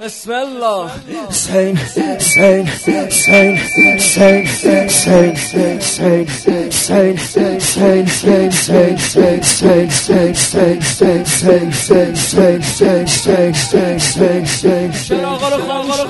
بسم الله Sing, sing, sing, sing, sing, sing, sing, sing, sing, sing, sing, sing, sing, sing, sing, sing, sing, sing, sing,